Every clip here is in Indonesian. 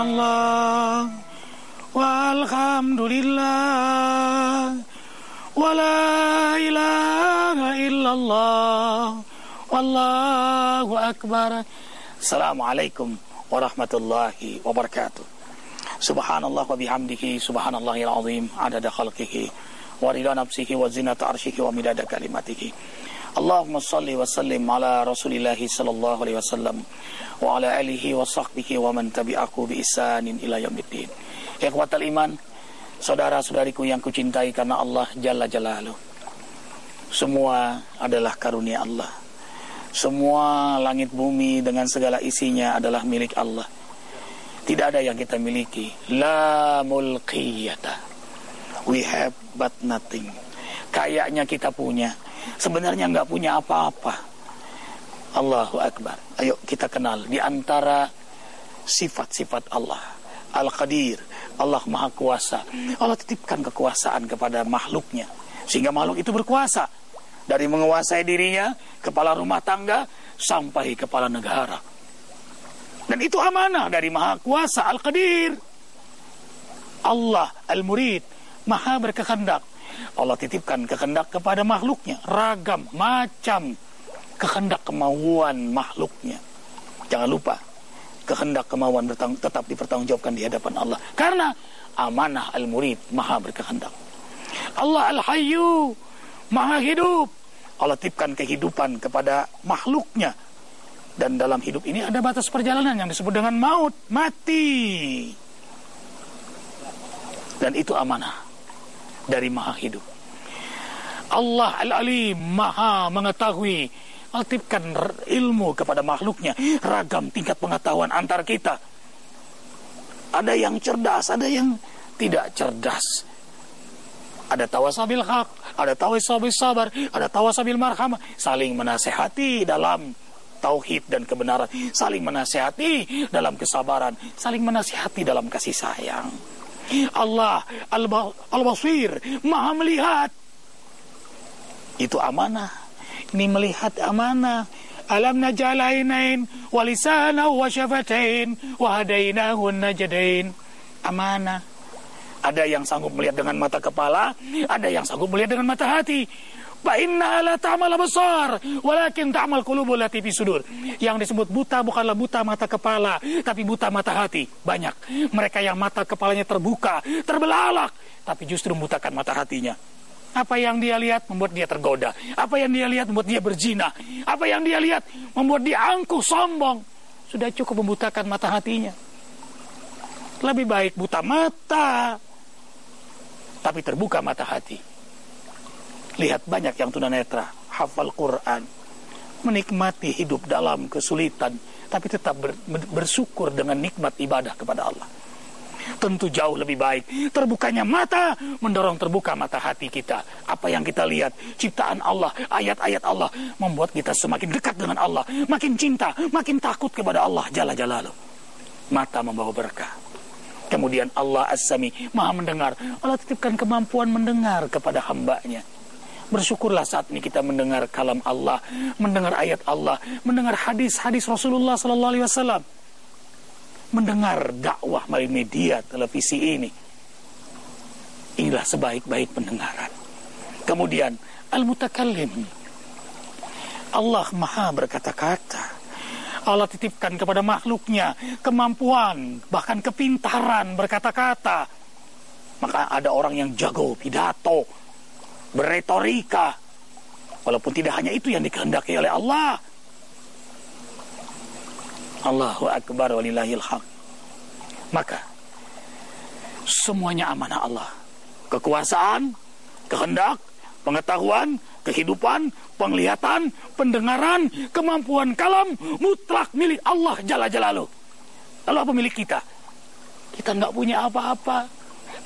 subhanallah. Walhamdulillah. Wala ilaha illallah. Wallahu akbar. Assalamualaikum warahmatullahi wabarakatuh. Subhanallah wa bihamdihi subhanallahil azim adada khalqihi wa rida nafsihi wa zinata arshihi wa midada kalimatihi. Allahumma salli wa sallim ala rasulillahi sallallahu alaihi wasallam wa ala alihi wa sahbihi wa man tabi'aku bi isanin ila yamidin Ikhwatal iman, saudara-saudariku yang kucintai karena Allah jalla jalaluh. Semua adalah karunia Allah. Semua langit bumi dengan segala isinya adalah milik Allah. Tidak ada yang kita miliki. La mulqiyata. We have but nothing. Kayaknya kita punya, Sebenarnya nggak punya apa-apa Allahu Akbar Ayo kita kenal Di antara sifat-sifat Allah Al-Qadir Allah Maha Kuasa. Allah titipkan kekuasaan kepada makhluknya. Sehingga makhluk itu berkuasa. Dari menguasai dirinya, kepala rumah tangga, sampai kepala negara. Dan itu amanah dari Maha Kuasa Al-Qadir. Allah Al-Murid, Maha berkehendak. Allah titipkan kehendak kepada makhluknya. Ragam, macam kehendak kemauan makhluknya. Jangan lupa, kehendak kemauan tetap dipertanggungjawabkan di hadapan Allah. Karena amanah al-murid maha berkehendak. Allah al-hayyu maha hidup. Allah tipkan kehidupan kepada makhluknya. Dan dalam hidup ini ada batas perjalanan yang disebut dengan maut mati. Dan itu amanah dari maha hidup Allah al-alim maha mengetahui Altipkan ilmu kepada makhluknya. Ragam tingkat pengetahuan antar kita. Ada yang cerdas, ada yang tidak cerdas. Ada tawasabil hak, ada tawasabil sabar, ada tawasabil marhamah. Saling menasehati dalam tauhid dan kebenaran. Saling menasehati dalam kesabaran. Saling menasehati dalam kasih sayang. Allah Al-Basir, maha melihat. Itu amanah ini melihat amanah. Alam najal ainain walisana wa syafatain wa hadainahu najdain. Amanah. Ada yang sanggup melihat dengan mata kepala, ada yang sanggup melihat dengan mata hati. Fa inna la ta'mal besar, walakin ta'mal qulubul lati fi sudur. Yang disebut buta bukanlah buta mata kepala, tapi buta mata hati. Banyak mereka yang mata kepalanya terbuka, terbelalak, tapi justru membutakan mata hatinya. Apa yang dia lihat membuat dia tergoda. Apa yang dia lihat membuat dia berzina. Apa yang dia lihat membuat dia angkuh, sombong. Sudah cukup membutakan mata hatinya. Lebih baik buta mata, tapi terbuka mata hati. Lihat banyak yang tunanetra, hafal Quran, menikmati hidup dalam kesulitan, tapi tetap bersyukur dengan nikmat ibadah kepada Allah tentu jauh lebih baik. Terbukanya mata mendorong terbuka mata hati kita. Apa yang kita lihat, ciptaan Allah, ayat-ayat Allah membuat kita semakin dekat dengan Allah, makin cinta, makin takut kepada Allah Jalla Jalaluh. Mata membawa berkah. Kemudian Allah As-Sami maha mendengar. Allah titipkan kemampuan mendengar kepada hambanya. Bersyukurlah saat ini kita mendengar kalam Allah, mendengar ayat Allah, mendengar hadis-hadis Rasulullah Sallallahu Alaihi Wasallam mendengar dakwah melalui media televisi ini. Inilah sebaik-baik pendengaran. Kemudian al-mutakallim. Allah Maha berkata-kata. Allah titipkan kepada makhluknya kemampuan, bahkan kepintaran berkata-kata. Maka ada orang yang jago pidato, berretorika. Walaupun tidak hanya itu yang dikehendaki oleh Allah, Allahu Akbar walillahil haq. Maka semuanya amanah Allah. Kekuasaan, kehendak, pengetahuan, kehidupan, penglihatan, pendengaran, kemampuan kalam mutlak milik Allah Jalla Jalaluh. Lalu apa milik kita? Kita nggak punya apa-apa.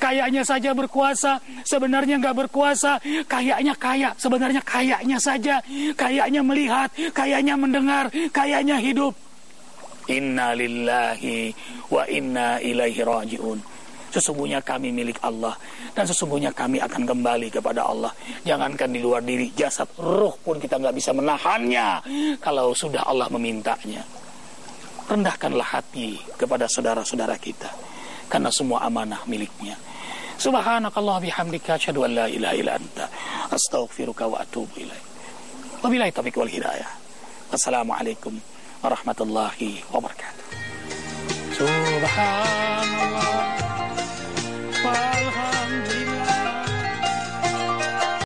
Kayaknya saja berkuasa, sebenarnya nggak berkuasa. Kayaknya kaya, sebenarnya kayaknya saja. Kayaknya melihat, kayaknya mendengar, kayaknya hidup. Inna lillahi wa inna ilaihi raji'un. Sesungguhnya kami milik Allah dan sesungguhnya kami akan kembali kepada Allah. Jangankan di luar diri, jasad, roh pun kita nggak bisa menahannya kalau sudah Allah memintanya. Rendahkanlah hati kepada saudara-saudara kita karena semua amanah miliknya. سبحانك الله بحمدك أشهد أن لا إله إلا أنت أستغفرك وأتوب إليك. وبالله التوفيق والهداية. السلام عليكم ورحمة الله وبركاته. سبحان